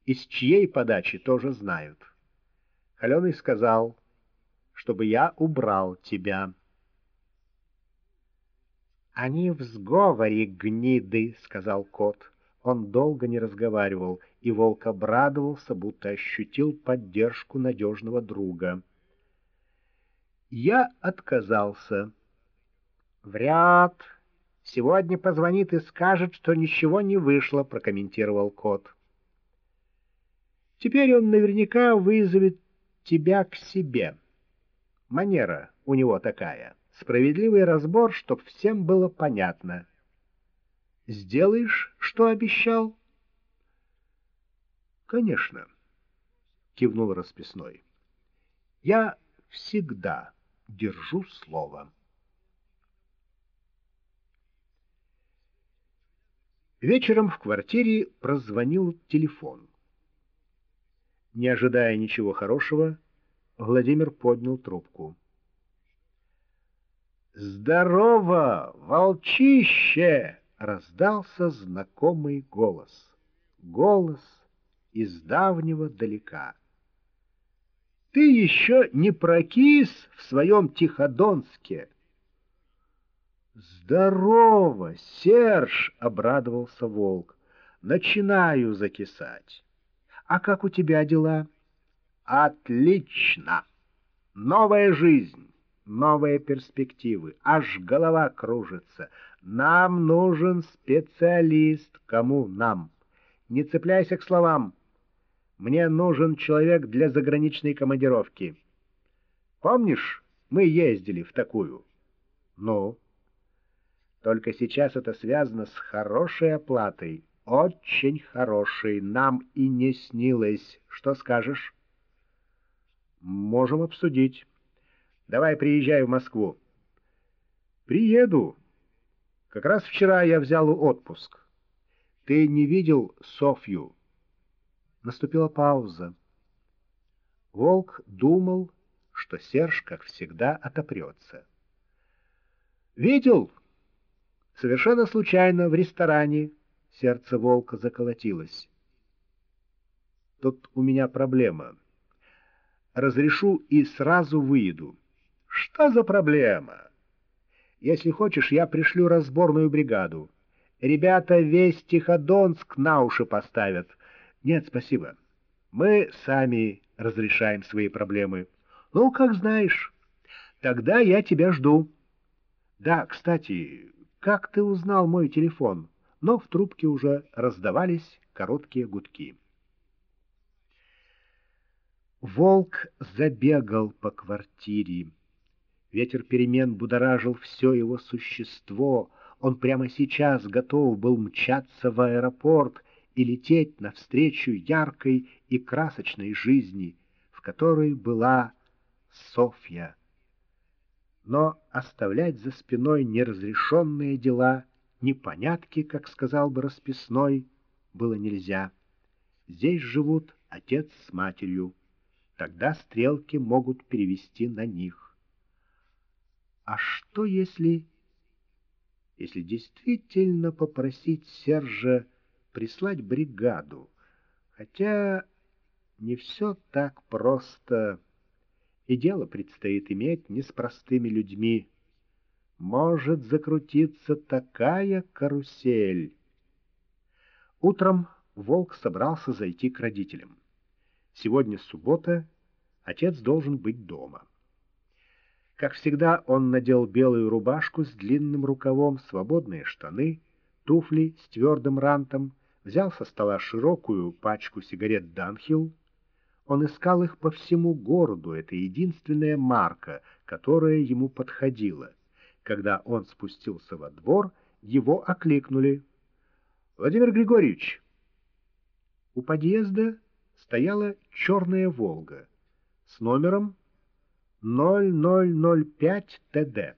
и с чьей подачи тоже знают. Холеный сказал, чтобы я убрал тебя». «Они в сговоре, гниды», — сказал кот. Он долго не разговаривал, и волк обрадовался, будто ощутил поддержку надежного друга. Я отказался. «Вряд. Сегодня позвонит и скажет, что ничего не вышло», — прокомментировал кот. «Теперь он наверняка вызовет тебя к себе. Манера у него такая. Справедливый разбор, чтоб всем было понятно». Сделаешь, что обещал? — Конечно, — кивнул расписной. — Я всегда держу слово. Вечером в квартире прозвонил телефон. Не ожидая ничего хорошего, Владимир поднял трубку. «Здорово, волчище!» — раздался знакомый голос. Голос из давнего далека. «Ты еще не прокис в своем Тиходонске!» «Здорово, Серж!» — обрадовался волк. «Начинаю закисать. А как у тебя дела?» «Отлично! Новая жизнь!» новые перспективы, аж голова кружится. Нам нужен специалист. Кому нам? Не цепляйся к словам. Мне нужен человек для заграничной командировки. Помнишь, мы ездили в такую? Ну? Только сейчас это связано с хорошей оплатой. Очень хорошей. Нам и не снилось. Что скажешь? Можем обсудить. Давай приезжай в Москву. Приеду. Как раз вчера я взял отпуск. Ты не видел Софью? Наступила пауза. Волк думал, что Серж, как всегда, отопрется. «Видел? Совершенно случайно в ресторане». Сердце волка заколотилось. «Тут у меня проблема. Разрешу и сразу выеду». Что за проблема? Если хочешь, я пришлю разборную бригаду. Ребята весь Тиходонск на уши поставят. Нет, спасибо. Мы сами разрешаем свои проблемы. Ну, как знаешь. Тогда я тебя жду. Да, кстати, как ты узнал мой телефон? Но в трубке уже раздавались короткие гудки. Волк забегал по квартире. Ветер перемен будоражил все его существо. Он прямо сейчас готов был мчаться в аэропорт и лететь навстречу яркой и красочной жизни, в которой была Софья. Но оставлять за спиной неразрешенные дела, непонятки, как сказал бы расписной, было нельзя. Здесь живут отец с матерью. Тогда стрелки могут перевести на них. А что если... Если действительно попросить Сержа прислать бригаду? Хотя не все так просто, и дело предстоит иметь не с простыми людьми. Может закрутиться такая карусель. Утром Волк собрался зайти к родителям. Сегодня суббота, отец должен быть дома. Как всегда, он надел белую рубашку с длинным рукавом, свободные штаны, туфли с твердым рантом, взял со стола широкую пачку сигарет «Данхилл». Он искал их по всему городу, это единственная марка, которая ему подходила. Когда он спустился во двор, его окликнули. «Владимир Григорьевич!» У подъезда стояла черная «Волга» с номером 0005 ТД.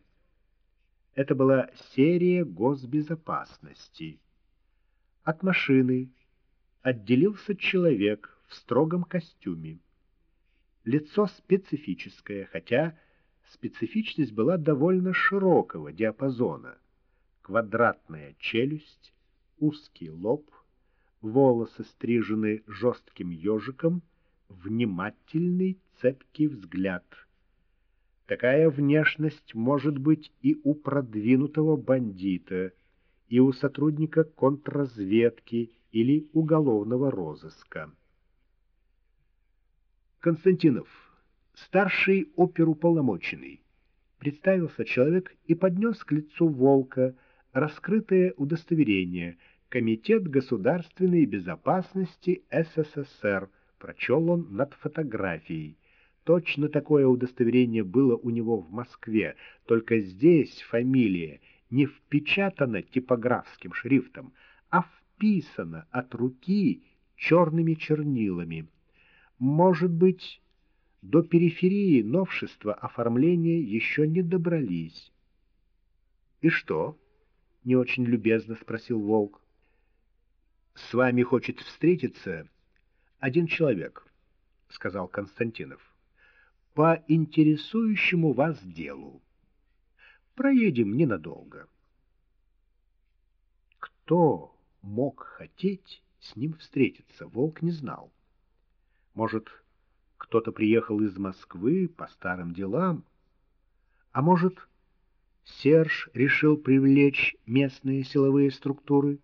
Это была серия госбезопасности. От машины отделился человек в строгом костюме. Лицо специфическое, хотя специфичность была довольно широкого диапазона. Квадратная челюсть, узкий лоб, волосы стрижены жестким ежиком, внимательный цепкий взгляд — Такая внешность может быть и у продвинутого бандита, и у сотрудника контрразведки или уголовного розыска. Константинов, старший оперуполномоченный, представился человек и поднес к лицу волка раскрытое удостоверение «Комитет государственной безопасности СССР», прочел он над фотографией. Точно такое удостоверение было у него в Москве, только здесь фамилия не впечатана типографским шрифтом, а вписана от руки черными чернилами. Может быть, до периферии новшества оформления еще не добрались. — И что? — не очень любезно спросил Волк. — С вами хочет встретиться один человек —— сказал Константинов, — по интересующему вас делу. Проедем ненадолго. Кто мог хотеть с ним встретиться, Волк не знал. Может, кто-то приехал из Москвы по старым делам, а может, Серж решил привлечь местные силовые структуры,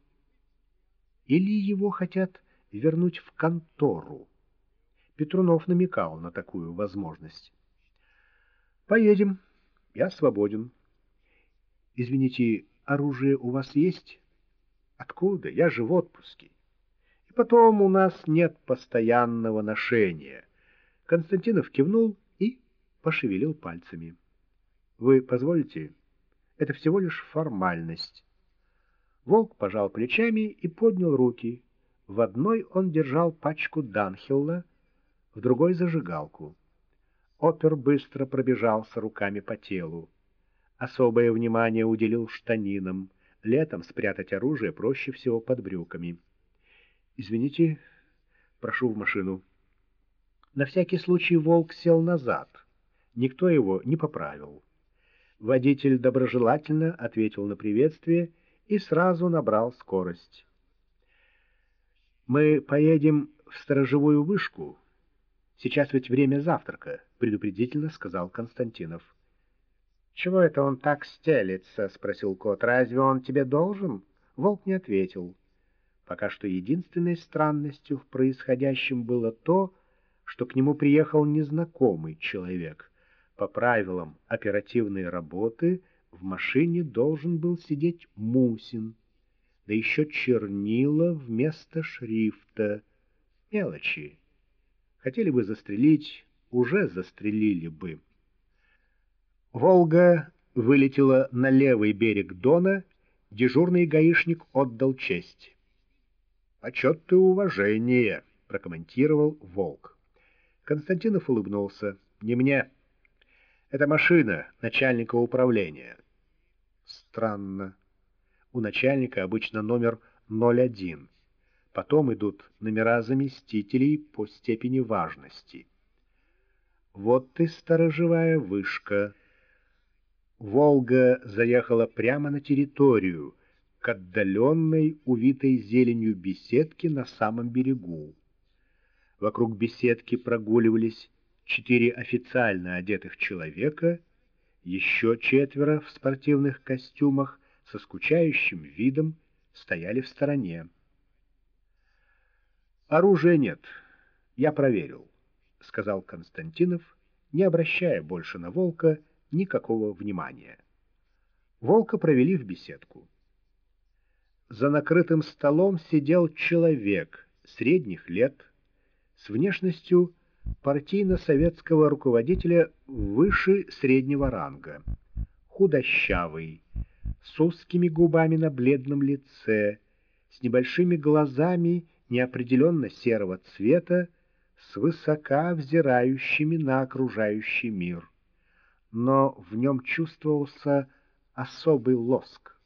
или его хотят вернуть в контору. Петрунов намекал на такую возможность. «Поедем. Я свободен. Извините, оружие у вас есть?» «Откуда? Я же в отпуске. И потом у нас нет постоянного ношения». Константинов кивнул и пошевелил пальцами. «Вы позволите? Это всего лишь формальность». Волк пожал плечами и поднял руки. В одной он держал пачку Данхилла, в другой — зажигалку. Опер быстро пробежался руками по телу. Особое внимание уделил штанинам. Летом спрятать оружие проще всего под брюками. «Извините, прошу в машину». На всякий случай волк сел назад. Никто его не поправил. Водитель доброжелательно ответил на приветствие и сразу набрал скорость. «Мы поедем в сторожевую вышку», Сейчас ведь время завтрака, — предупредительно сказал Константинов. — Чего это он так стелится? — спросил кот. — Разве он тебе должен? Волк не ответил. Пока что единственной странностью в происходящем было то, что к нему приехал незнакомый человек. По правилам оперативной работы в машине должен был сидеть Мусин, да еще чернила вместо шрифта. Мелочи. Хотели бы застрелить, уже застрелили бы. Волга вылетела на левый берег Дона, дежурный гаишник отдал честь. «Почет и уважение», — прокомментировал Волк. Константинов улыбнулся. «Не мне. Это машина начальника управления». «Странно. У начальника обычно номер 01. Потом идут номера заместителей по степени важности. Вот и сторожевая вышка. Волга заехала прямо на территорию, к отдаленной, увитой зеленью беседке на самом берегу. Вокруг беседки прогуливались четыре официально одетых человека, еще четверо в спортивных костюмах со скучающим видом стояли в стороне. Оружия нет. Я проверил, — сказал Константинов, не обращая больше на волка никакого внимания. Волка провели в беседку. За накрытым столом сидел человек средних лет, с внешностью партийно-советского руководителя выше среднего ранга, худощавый, с узкими губами на бледном лице, с небольшими глазами неопределенно серого цвета, свысока взирающими на окружающий мир. Но в нем чувствовался особый лоск.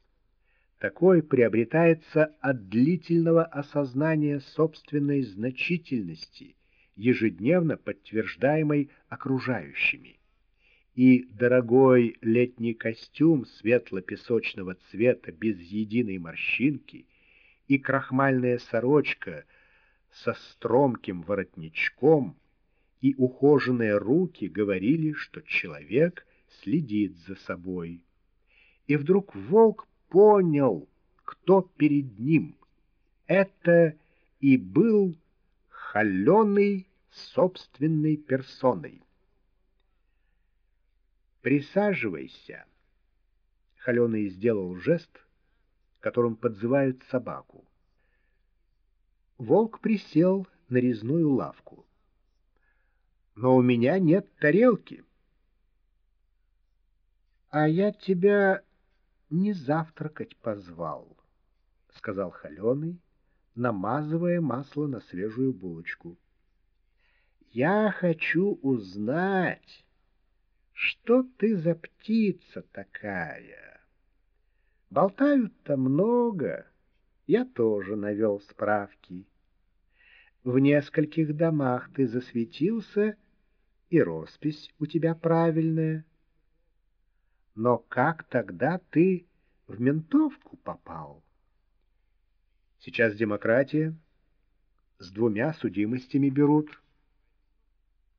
Такой приобретается от длительного осознания собственной значительности, ежедневно подтверждаемой окружающими. И дорогой летний костюм светло-песочного цвета без единой морщинки — и крахмальная сорочка со стромким воротничком и ухоженные руки говорили, что человек следит за собой. И вдруг волк понял, кто перед ним. Это и был холеный собственной персоной. «Присаживайся!» Холеный сделал жест — которым подзывают собаку. Волк присел на резную лавку. «Но у меня нет тарелки». «А я тебя не завтракать позвал», — сказал Холеный, намазывая масло на свежую булочку. «Я хочу узнать, что ты за птица такая?» Болтают-то много, я тоже навел справки. В нескольких домах ты засветился, и роспись у тебя правильная. Но как тогда ты в ментовку попал? Сейчас демократия. С двумя судимостями берут.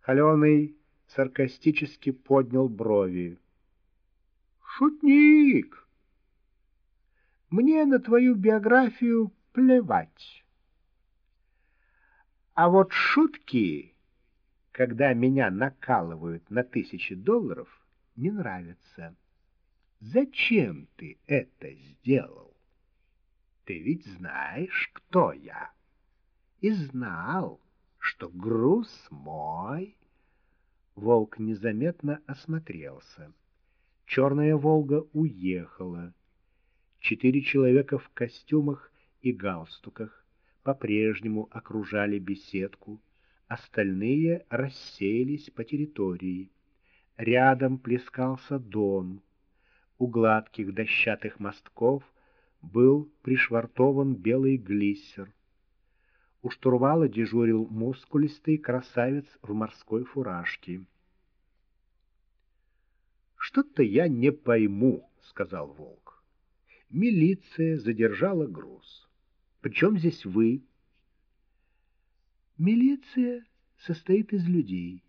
Холеный саркастически поднял брови. «Шутник! Мне на твою биографию плевать. А вот шутки, когда меня накалывают на тысячи долларов, не нравятся. Зачем ты это сделал? Ты ведь знаешь, кто я. И знал, что груз мой. Волк незаметно осмотрелся. Черная «Волга» уехала. Четыре человека в костюмах и галстуках по-прежнему окружали беседку, остальные рассеялись по территории. Рядом плескался дон. У гладких дощатых мостков был пришвартован белый глиссер. У штурвала дежурил мускулистый красавец в морской фуражке. «Что-то я не пойму», — сказал Волк. «Милиция задержала груз. Причем здесь вы?» «Милиция состоит из людей,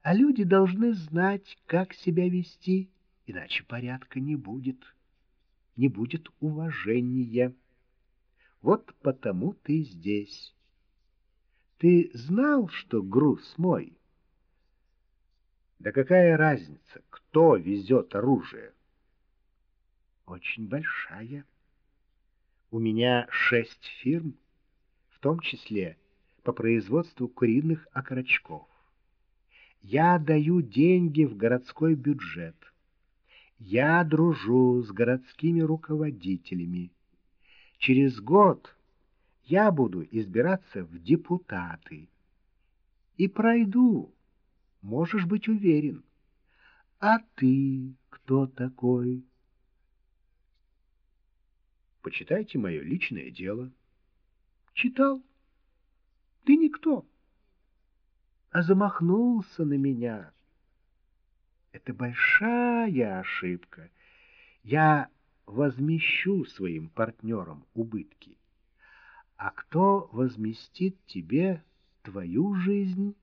а люди должны знать, как себя вести, иначе порядка не будет, не будет уважения. Вот потому ты здесь. Ты знал, что груз мой?» Да какая разница, кто везет оружие? Очень большая. У меня шесть фирм, в том числе по производству куриных окорочков. Я даю деньги в городской бюджет. Я дружу с городскими руководителями. Через год я буду избираться в депутаты. И пройду можешь быть уверен. А ты кто такой? Почитайте мое личное дело. Читал? Ты никто. А замахнулся на меня. Это большая ошибка. Я возмещу своим партнерам убытки. А кто возместит тебе твою жизнь?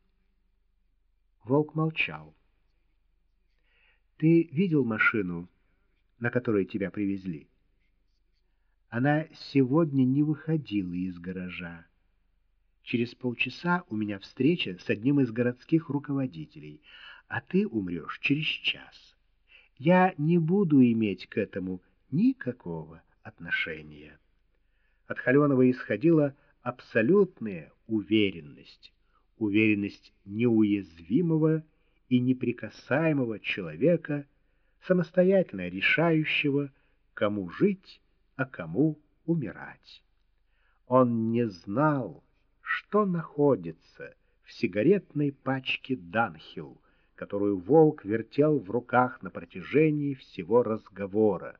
Волк молчал. «Ты видел машину, на которой тебя привезли?» Она сегодня не выходила из гаража. Через полчаса у меня встреча с одним из городских руководителей, а ты умрешь через час. Я не буду иметь к этому никакого отношения. От Холенова исходила абсолютная уверенность уверенность неуязвимого и неприкасаемого человека, самостоятельно решающего, кому жить, а кому умирать. Он не знал, что находится в сигаретной пачке Данхилл, которую волк вертел в руках на протяжении всего разговора.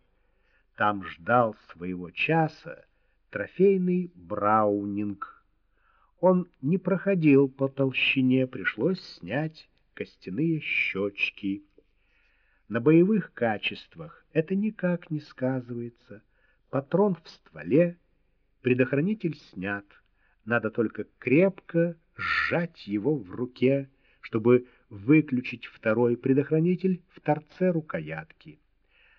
Там ждал своего часа трофейный браунинг — он не проходил по толщине, пришлось снять костяные щечки. На боевых качествах это никак не сказывается. Патрон в стволе, предохранитель снят. Надо только крепко сжать его в руке, чтобы выключить второй предохранитель в торце рукоятки.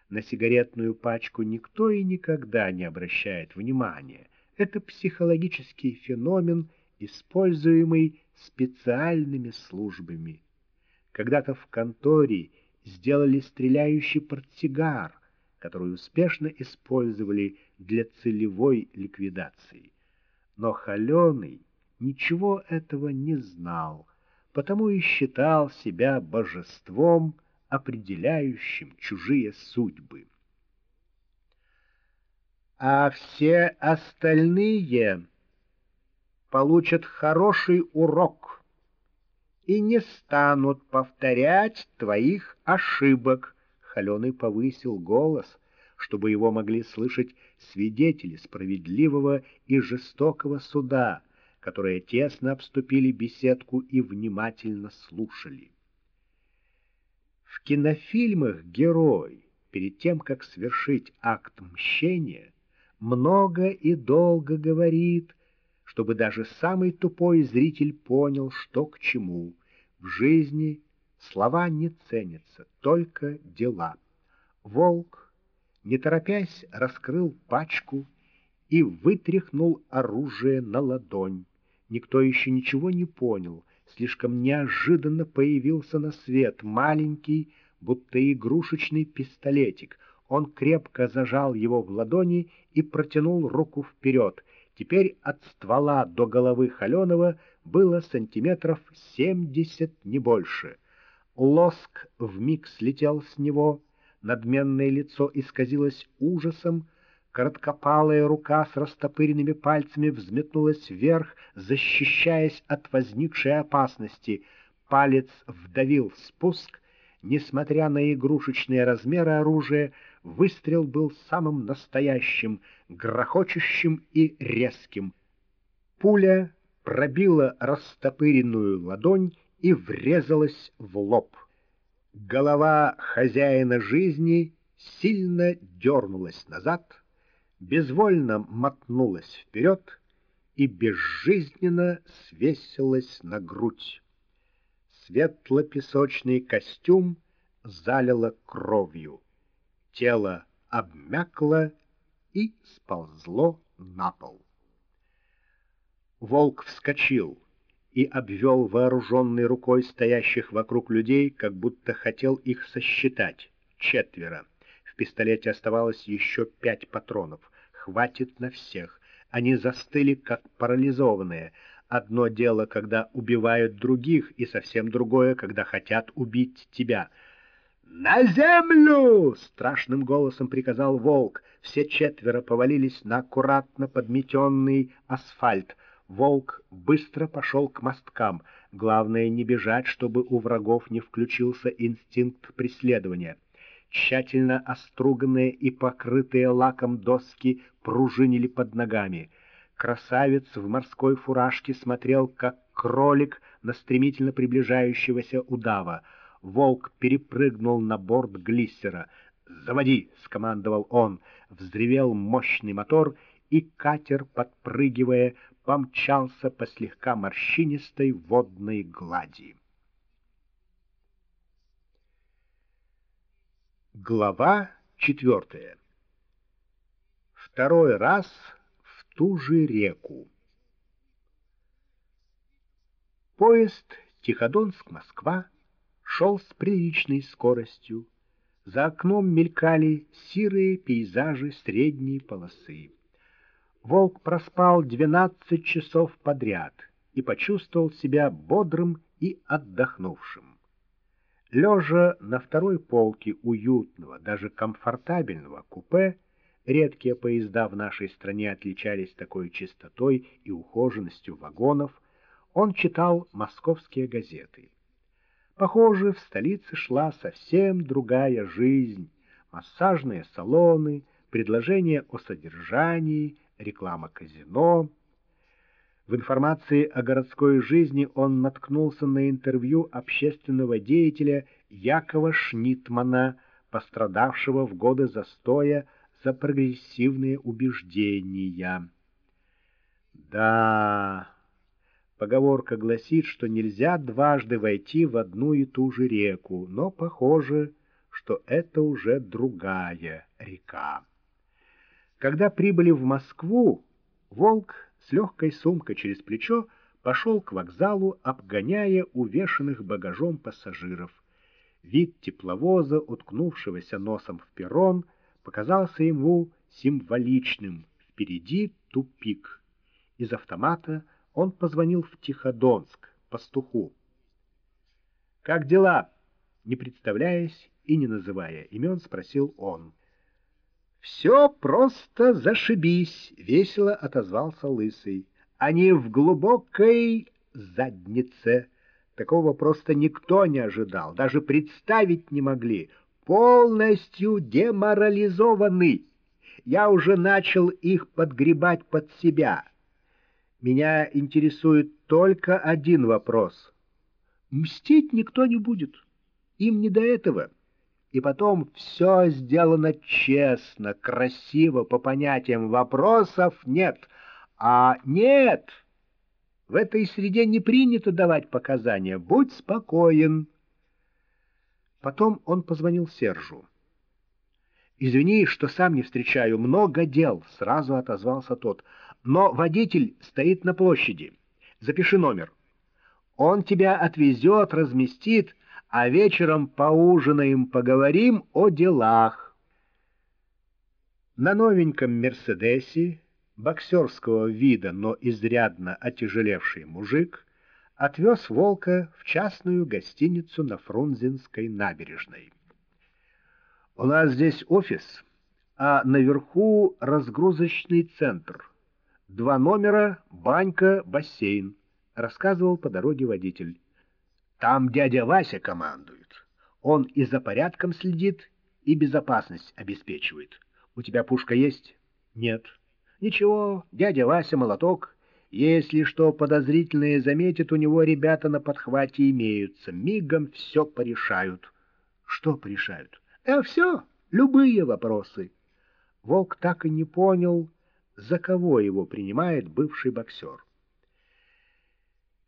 На сигаретную пачку никто и никогда не обращает внимания. Это психологический феномен — используемый специальными службами. Когда-то в конторе сделали стреляющий портсигар, который успешно использовали для целевой ликвидации. Но Холеный ничего этого не знал, потому и считал себя божеством, определяющим чужие судьбы. А все остальные получат хороший урок и не станут повторять твоих ошибок. Холеный повысил голос, чтобы его могли слышать свидетели справедливого и жестокого суда, которые тесно обступили беседку и внимательно слушали. В кинофильмах герой, перед тем, как свершить акт мщения, много и долго говорит, чтобы даже самый тупой зритель понял, что к чему. В жизни слова не ценятся, только дела. Волк, не торопясь, раскрыл пачку и вытряхнул оружие на ладонь. Никто еще ничего не понял. Слишком неожиданно появился на свет маленький, будто игрушечный пистолетик. Он крепко зажал его в ладони и протянул руку вперед. Теперь от ствола до головы Холенова было сантиметров семьдесят, не больше. Лоск вмиг слетел с него, надменное лицо исказилось ужасом, Короткопалая рука с растопыренными пальцами взметнулась вверх, защищаясь от возникшей опасности. Палец вдавил спуск. Несмотря на игрушечные размеры оружия, выстрел был самым настоящим, грохочущим и резким. Пуля пробила растопыренную ладонь и врезалась в лоб. Голова хозяина жизни сильно дернулась назад — безвольно мотнулась вперед и безжизненно свесилась на грудь. Светло-песочный костюм залило кровью. Тело обмякло и сползло на пол. Волк вскочил и обвел вооруженной рукой стоящих вокруг людей, как будто хотел их сосчитать. Четверо. В пистолете оставалось еще пять патронов хватит на всех. Они застыли, как парализованные. Одно дело, когда убивают других, и совсем другое, когда хотят убить тебя. «На землю!» — страшным голосом приказал волк. Все четверо повалились на аккуратно подметенный асфальт. Волк быстро пошел к мосткам. Главное не бежать, чтобы у врагов не включился инстинкт преследования. Тщательно оструганные и покрытые лаком доски пружинили под ногами. Красавец в морской фуражке смотрел, как кролик на стремительно приближающегося удава. Волк перепрыгнул на борт глиссера. «Заводи!» — скомандовал он. Взревел мощный мотор, и катер, подпрыгивая, помчался по слегка морщинистой водной глади. Глава четвертая. Второй раз в ту же реку. Поезд Тиходонск-Москва шел с приличной скоростью. За окном мелькали сирые пейзажи средней полосы. Волк проспал двенадцать часов подряд и почувствовал себя бодрым и отдохнувшим. Лежа на второй полке уютного, даже комфортабельного купе, редкие поезда в нашей стране отличались такой чистотой и ухоженностью вагонов, он читал московские газеты. Похоже, в столице шла совсем другая жизнь. Массажные салоны, предложения о содержании, реклама казино — в информации о городской жизни он наткнулся на интервью общественного деятеля Якова Шнитмана, пострадавшего в годы застоя за прогрессивные убеждения. Да, поговорка гласит, что нельзя дважды войти в одну и ту же реку, но похоже, что это уже другая река. Когда прибыли в Москву, Волк с легкой сумкой через плечо пошел к вокзалу, обгоняя увешанных багажом пассажиров. Вид тепловоза, уткнувшегося носом в перрон, показался ему символичным. Впереди тупик. Из автомата он позвонил в Тиходонск, пастуху. «Как дела?» Не представляясь и не называя имен, спросил он. «Все просто зашибись!» — весело отозвался Лысый. «Они в глубокой заднице. Такого просто никто не ожидал, даже представить не могли. Полностью деморализованы. Я уже начал их подгребать под себя. Меня интересует только один вопрос. Мстить никто не будет. Им не до этого. И потом все сделано честно, красиво, по понятиям. Вопросов нет. А нет, в этой среде не принято давать показания. Будь спокоен. Потом он позвонил Сержу. «Извини, что сам не встречаю. Много дел», — сразу отозвался тот. «Но водитель стоит на площади. Запиши номер. Он тебя отвезет, разместит, а вечером поужинаем, поговорим о делах». На новеньком «Мерседесе» боксерского вида, но изрядно отяжелевший мужик отвез Волка в частную гостиницу на Фрунзенской набережной. «У нас здесь офис, а наверху разгрузочный центр. Два номера, банька, бассейн», — рассказывал по дороге водитель. «Там дядя Вася командует. Он и за порядком следит, и безопасность обеспечивает. У тебя пушка есть?» «Нет». «Ничего, дядя Вася молоток». Если что подозрительное заметит, у него ребята на подхвате имеются. Мигом все порешают. Что порешают? А все, любые вопросы. Волк так и не понял, за кого его принимает бывший боксер.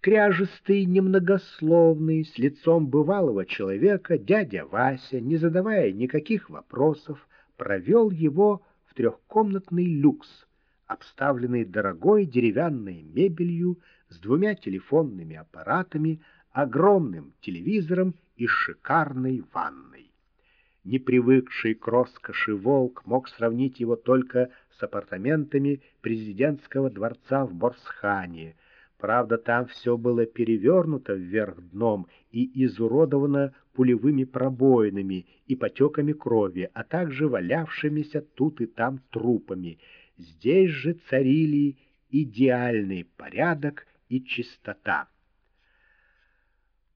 Кряжестый, немногословный, с лицом бывалого человека, дядя Вася, не задавая никаких вопросов, провел его в трехкомнатный люкс — обставленный дорогой деревянной мебелью с двумя телефонными аппаратами, огромным телевизором и шикарной ванной. Не привыкший к роскоши волк мог сравнить его только с апартаментами президентского дворца в Борсхане. Правда, там все было перевернуто вверх дном и изуродовано пулевыми пробоинами и потеками крови, а также валявшимися тут и там трупами — Здесь же царили идеальный порядок и чистота.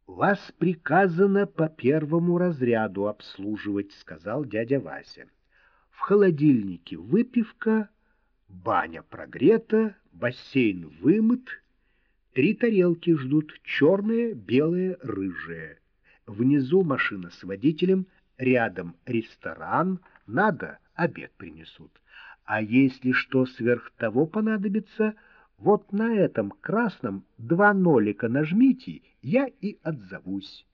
«Вас приказано по первому разряду обслуживать», — сказал дядя Вася. «В холодильнике выпивка, баня прогрета, бассейн вымыт, три тарелки ждут, черные, белые, рыжие. Внизу машина с водителем, рядом ресторан, надо, обед принесут. А если что сверх того понадобится, вот на этом красном два нолика нажмите, я и отзовусь.